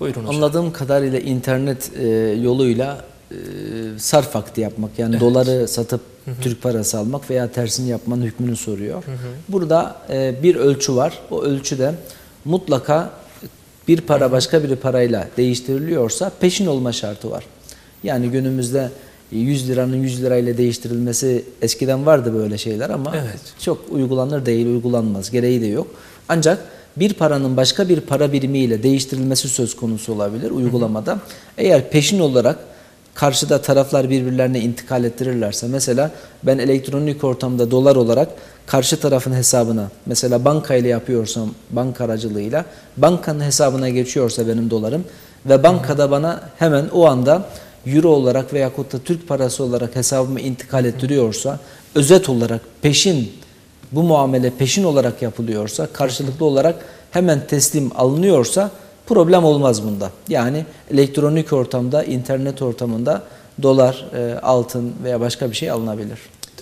Buyurun hocam. Anladığım kadarıyla internet e, yoluyla e, sarf akdi yapmak yani doları satıp Türk parası almak veya tersini yapmanın hükmünü soruyor. Burada e, bir ölçü var. O ölçüde mutlaka bir para başka bir parayla değiştiriliyorsa peşin olma şartı var. Yani günümüzde 100 liranın 100 lirayla değiştirilmesi eskiden vardı böyle şeyler ama Evet. çok uygulanır değil, uygulanmaz. Gereği de yok. Ancak bir paranın başka bir para birimiyle değiştirilmesi söz konusu olabilir uygulamada. Eğer peşin olarak karşıda taraflar birbirlerine intikal ettirirlerse mesela ben elektronik ortamda dolar olarak karşı tarafın hesabına mesela bankayla yapıyorsam banka aracılığıyla bankanın hesabına geçiyorsa benim dolarım ve bankada bana hemen o anda euro olarak veyahut da Türk parası olarak hesabıma intikal ettiriyorsa özet olarak peşin bu muamele peşin olarak yapılıyorsa, karşılıklı olarak hemen teslim alınıyorsa problem olmaz bunda. Yani elektronik ortamda, internet ortamında dolar, e, altın veya başka bir şey alınabilir.